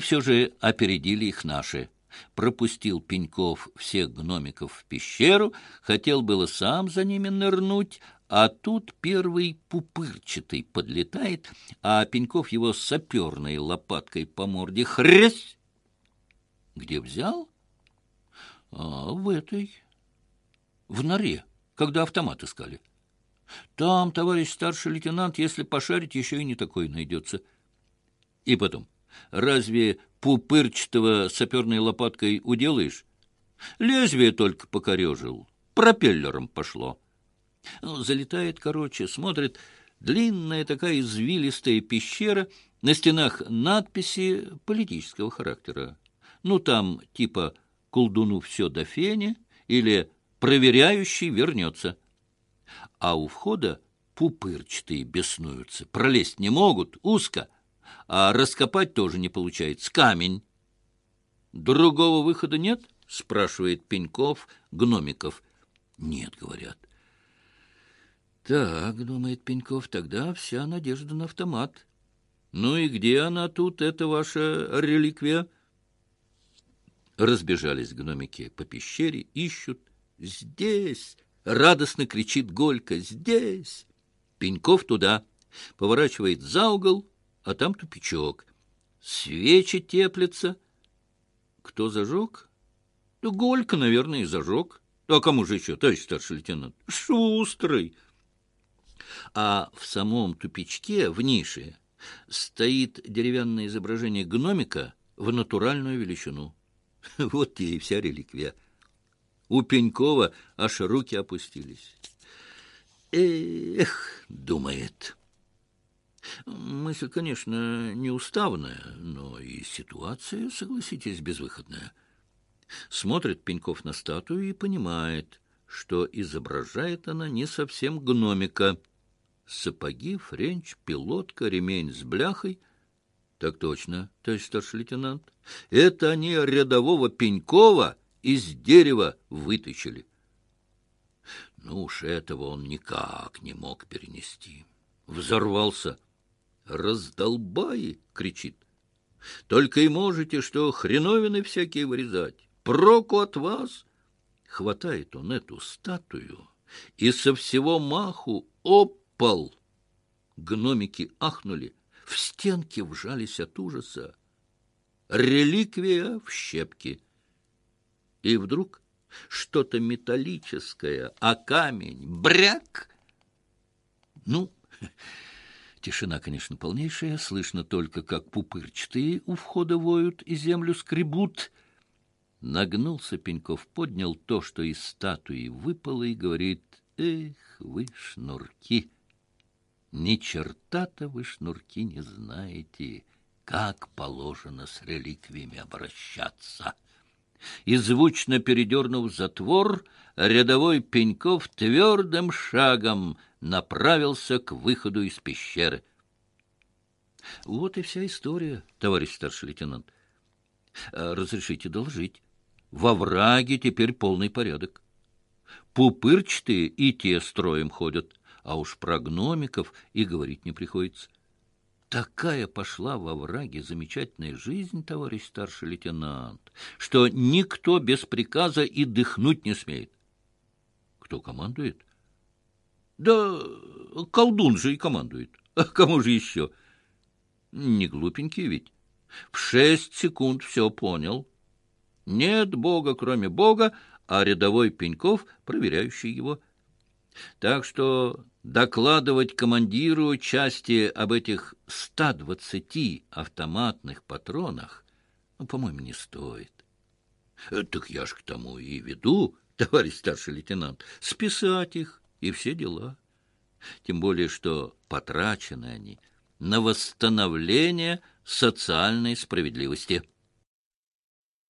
Все же опередили их наши. Пропустил Пеньков всех гномиков в пещеру, хотел было сам за ними нырнуть, а тут первый пупырчатый подлетает, а Пеньков его саперной лопаткой по морде хрясь. Где взял? А в этой, в норе, когда автомат искали. Там, товарищ старший лейтенант, если пошарить, еще и не такой найдется. И потом, разве пупырчатого саперной лопаткой уделаешь? Лезвие только покорежил, пропеллером пошло. Ну, залетает, короче, смотрит, длинная такая извилистая пещера, на стенах надписи политического характера. Ну, там типа «Колдуну все до фене» или «Проверяющий вернется» а у входа пупырчатые беснуются, пролезть не могут, узко, а раскопать тоже не получается, камень. «Другого выхода нет?» — спрашивает Пеньков, гномиков. «Нет», — говорят. «Так», — думает Пеньков, — «тогда вся надежда на автомат». «Ну и где она тут, эта ваша реликвия?» Разбежались гномики по пещере, ищут. «Здесь!» Радостно кричит Голька. «Здесь!» Пеньков туда. Поворачивает за угол, а там тупичок. Свечи теплятся. Кто зажег? Да Голька, наверное, и зажег. А кому же еще, товарищ старший лейтенант? Шустрый. А в самом тупичке, в нише, стоит деревянное изображение гномика в натуральную величину. Вот и вся реликвия. У Пенькова аж руки опустились. «Эх!» — думает. Мысль, конечно, неуставная, но и ситуация, согласитесь, безвыходная. Смотрит Пеньков на статую и понимает, что изображает она не совсем гномика. Сапоги, френч, пилотка, ремень с бляхой — так точно, товарищ старший лейтенант. Это они рядового Пенькова из дерева вытащили. Ну уж этого он никак не мог перенести. Взорвался. «Раздолбай!» — кричит. «Только и можете, что хреновины всякие вырезать. Проку от вас!» Хватает он эту статую и со всего маху опал. Гномики ахнули, в стенки вжались от ужаса. Реликвия в щепки — и вдруг что-то металлическое, а камень — бряк! Ну, тишина, конечно, полнейшая, слышно только, как пупырчатые у входа воют и землю скребут. Нагнулся Пеньков, поднял то, что из статуи выпало, и говорит, «Эх, вы шнурки! Ни черта-то вы шнурки не знаете, как положено с реликвиями обращаться!» И, звучно передернув затвор, рядовой Пеньков твердым шагом направился к выходу из пещеры. Вот и вся история, товарищ старший лейтенант. А, разрешите должить. Во враге теперь полный порядок. Пупырчатые и те строем ходят, а уж про гномиков и говорить не приходится. Такая пошла во враге замечательная жизнь, товарищ старший лейтенант, что никто без приказа и дыхнуть не смеет. Кто командует? Да колдун же и командует. А кому же еще? Не глупенький ведь. В шесть секунд все понял. Нет Бога, кроме Бога, а рядовой Пеньков, проверяющий его. Так что докладывать командиру части об этих 120 автоматных патронах, ну, по-моему, не стоит. Э, так я ж к тому и веду, товарищ старший лейтенант, списать их и все дела. Тем более, что потрачены они на восстановление социальной справедливости.